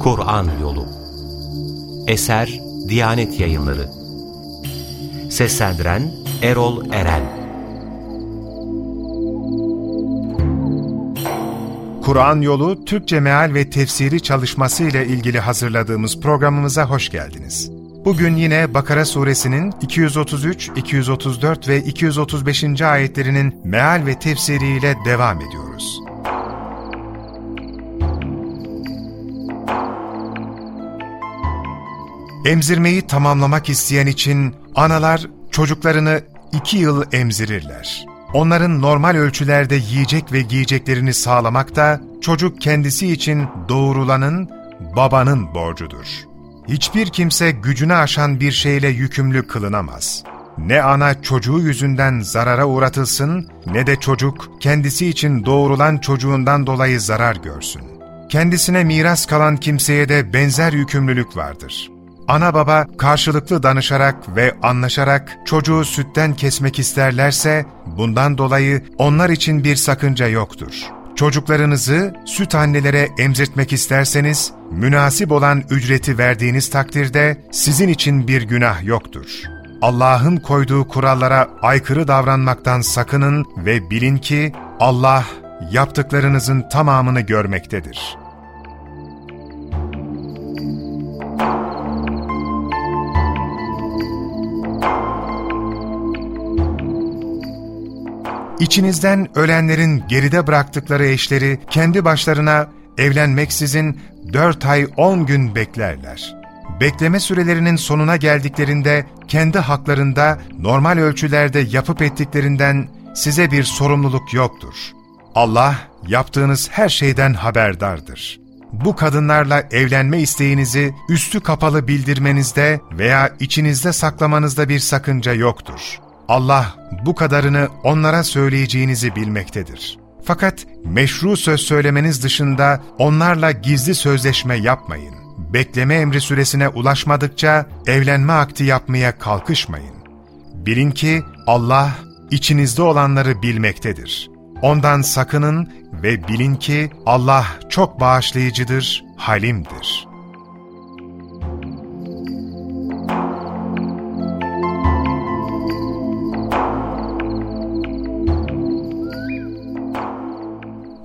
Kur'an Yolu. Eser Diyanet Yayınları. Seslendiren Erol Eren. Kur'an Yolu Türkçe Meal ve Tefsiri çalışması ile ilgili hazırladığımız programımıza hoş geldiniz. Bugün yine Bakara suresinin 233, 234 ve 235. ayetlerinin meal ve tefsiriyle devam ediyoruz. Emzirmeyi tamamlamak isteyen için analar çocuklarını iki yıl emzirirler. Onların normal ölçülerde yiyecek ve giyeceklerini sağlamak da çocuk kendisi için doğurulanın, babanın borcudur. Hiçbir kimse gücüne aşan bir şeyle yükümlü kılınamaz. Ne ana çocuğu yüzünden zarara uğratılsın, ne de çocuk kendisi için doğurulan çocuğundan dolayı zarar görsün. Kendisine miras kalan kimseye de benzer yükümlülük vardır. Ana baba karşılıklı danışarak ve anlaşarak çocuğu sütten kesmek isterlerse, bundan dolayı onlar için bir sakınca yoktur. Çocuklarınızı süt annelere emzirtmek isterseniz, münasip olan ücreti verdiğiniz takdirde sizin için bir günah yoktur. Allah'ın koyduğu kurallara aykırı davranmaktan sakının ve bilin ki Allah yaptıklarınızın tamamını görmektedir. İçinizden ölenlerin geride bıraktıkları eşleri kendi başlarına evlenmeksizin dört ay on gün beklerler. Bekleme sürelerinin sonuna geldiklerinde kendi haklarında normal ölçülerde yapıp ettiklerinden size bir sorumluluk yoktur. Allah yaptığınız her şeyden haberdardır. Bu kadınlarla evlenme isteğinizi üstü kapalı bildirmenizde veya içinizde saklamanızda bir sakınca yoktur. Allah bu kadarını onlara söyleyeceğinizi bilmektedir. Fakat meşru söz söylemeniz dışında onlarla gizli sözleşme yapmayın. Bekleme emri süresine ulaşmadıkça evlenme akti yapmaya kalkışmayın. Bilin ki Allah içinizde olanları bilmektedir. Ondan sakının ve bilin ki Allah çok bağışlayıcıdır, halimdir.''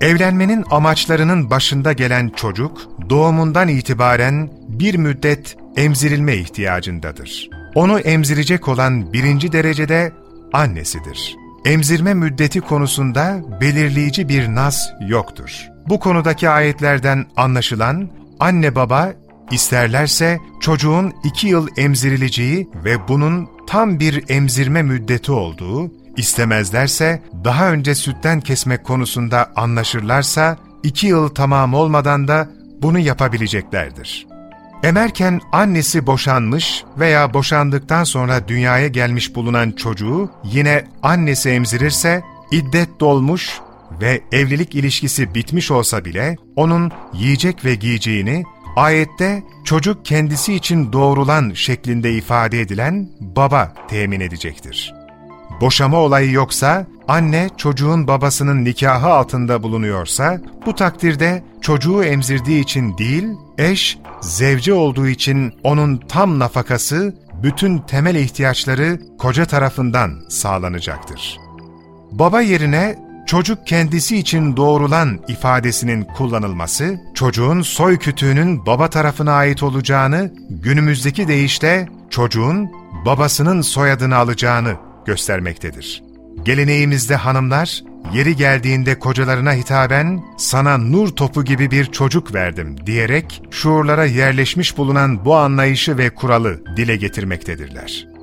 Evlenmenin amaçlarının başında gelen çocuk, doğumundan itibaren bir müddet emzirilme ihtiyacındadır. Onu emzirecek olan birinci derecede annesidir. Emzirme müddeti konusunda belirleyici bir nas yoktur. Bu konudaki ayetlerden anlaşılan, anne baba isterlerse çocuğun iki yıl emzirileceği ve bunun tam bir emzirme müddeti olduğu, İstemezlerse, daha önce sütten kesmek konusunda anlaşırlarsa, iki yıl tamam olmadan da bunu yapabileceklerdir. Emerken annesi boşanmış veya boşandıktan sonra dünyaya gelmiş bulunan çocuğu yine annesi emzirirse, iddet dolmuş ve evlilik ilişkisi bitmiş olsa bile onun yiyecek ve giyeceğini ayette çocuk kendisi için doğrulan şeklinde ifade edilen baba temin edecektir. Boşama olayı yoksa, anne çocuğun babasının nikahı altında bulunuyorsa, bu takdirde çocuğu emzirdiği için değil, eş, zevci olduğu için onun tam nafakası, bütün temel ihtiyaçları koca tarafından sağlanacaktır. Baba yerine çocuk kendisi için doğrulan ifadesinin kullanılması, çocuğun soy kütüğünün baba tarafına ait olacağını, günümüzdeki deyişle çocuğun babasının soyadını alacağını göstermektedir. Geleneğimizde hanımlar, yeri geldiğinde kocalarına hitaben, sana nur topu gibi bir çocuk verdim diyerek şuurlara yerleşmiş bulunan bu anlayışı ve kuralı dile getirmektedirler.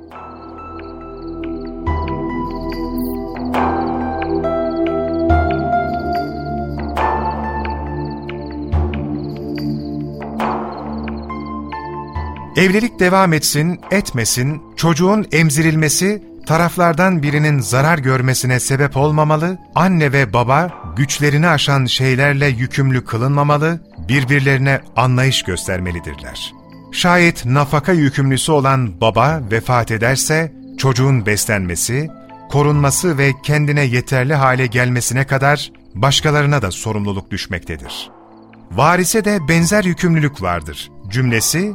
Evlilik devam etsin, etmesin, çocuğun emzirilmesi taraflardan birinin zarar görmesine sebep olmamalı, anne ve baba güçlerini aşan şeylerle yükümlü kılınmamalı, birbirlerine anlayış göstermelidirler. Şayet nafaka yükümlüsü olan baba vefat ederse, çocuğun beslenmesi, korunması ve kendine yeterli hale gelmesine kadar başkalarına da sorumluluk düşmektedir. Varise de benzer yükümlülük vardır. Cümlesi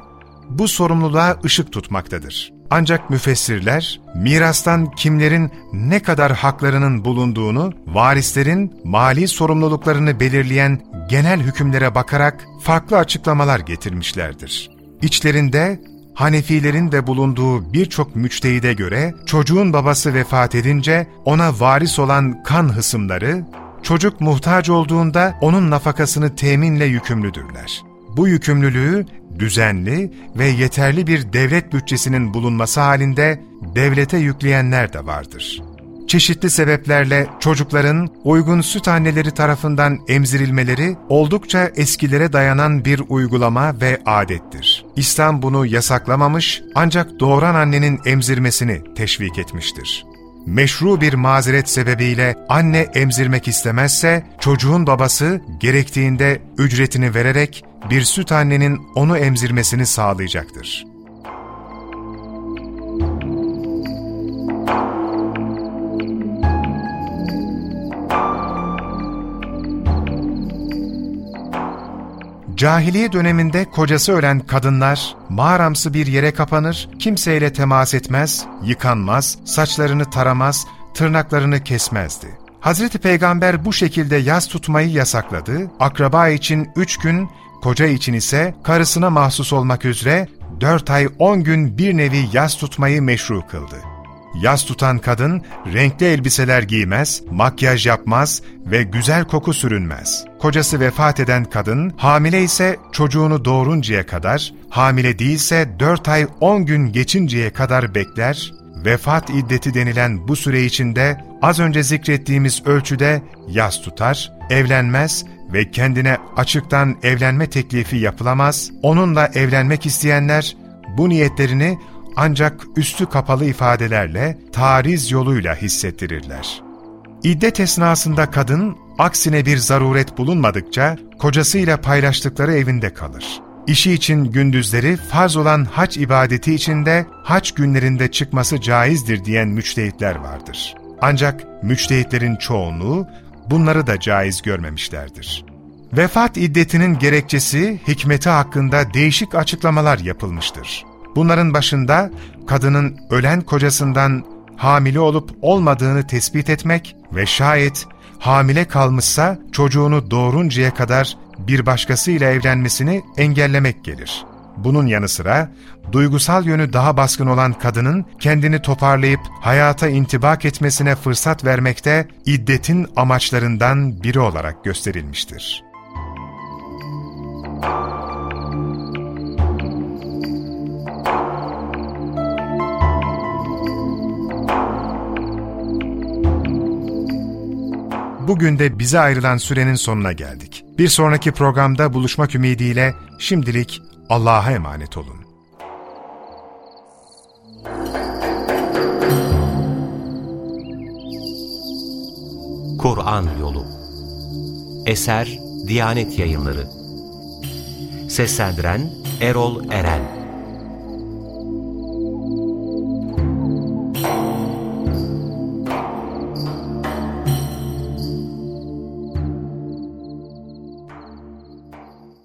bu sorumluluğa ışık tutmaktadır. Ancak müfessirler, mirastan kimlerin ne kadar haklarının bulunduğunu, varislerin mali sorumluluklarını belirleyen genel hükümlere bakarak farklı açıklamalar getirmişlerdir. İçlerinde Hanefilerin de bulunduğu birçok müçtehide göre çocuğun babası vefat edince ona varis olan kan hısımları, çocuk muhtaç olduğunda onun nafakasını teminle yükümlüdürler. Bu yükümlülüğü düzenli ve yeterli bir devlet bütçesinin bulunması halinde devlete yükleyenler de vardır. Çeşitli sebeplerle çocukların uygun süt anneleri tarafından emzirilmeleri oldukça eskilere dayanan bir uygulama ve adettir. İslam bunu yasaklamamış ancak doğuran annenin emzirmesini teşvik etmiştir meşru bir mazeret sebebiyle anne emzirmek istemezse, çocuğun babası gerektiğinde ücretini vererek bir süt annenin onu emzirmesini sağlayacaktır. Cahiliye döneminde kocası ölen kadınlar mağaramsı bir yere kapanır, kimseyle temas etmez, yıkanmaz, saçlarını taramaz, tırnaklarını kesmezdi. Hazreti Peygamber bu şekilde yaz tutmayı yasakladı, akraba için üç gün, koca için ise karısına mahsus olmak üzere dört ay on gün bir nevi yaz tutmayı meşru kıldı. Yaz tutan kadın renkli elbiseler giymez, makyaj yapmaz ve güzel koku sürünmez. Kocası vefat eden kadın hamile ise çocuğunu doğuruncaya kadar, hamile değilse 4 ay 10 gün geçinceye kadar bekler, vefat iddeti denilen bu süre içinde az önce zikrettiğimiz ölçüde yaz tutar, evlenmez ve kendine açıktan evlenme teklifi yapılamaz, onunla evlenmek isteyenler bu niyetlerini ancak üstü kapalı ifadelerle, tariz yoluyla hissettirirler. İddet esnasında kadın, aksine bir zaruret bulunmadıkça, kocasıyla paylaştıkları evinde kalır. İşi için gündüzleri farz olan hac ibadeti içinde hac günlerinde çıkması caizdir diyen müçtehitler vardır. Ancak müçtehitlerin çoğunluğu bunları da caiz görmemişlerdir. Vefat iddetinin gerekçesi, hikmeti hakkında değişik açıklamalar yapılmıştır. Bunların başında kadının ölen kocasından hamile olup olmadığını tespit etmek ve şayet hamile kalmışsa çocuğunu doğuruncaya kadar bir başkasıyla evlenmesini engellemek gelir. Bunun yanı sıra duygusal yönü daha baskın olan kadının kendini toparlayıp hayata intibak etmesine fırsat vermekte iddetin amaçlarından biri olarak gösterilmiştir. Bugün de bize ayrılan sürenin sonuna geldik. Bir sonraki programda buluşmak ümidiyle şimdilik Allah'a emanet olun. Kur'an Yolu Eser Diyanet Yayınları Seslendiren Erol Eren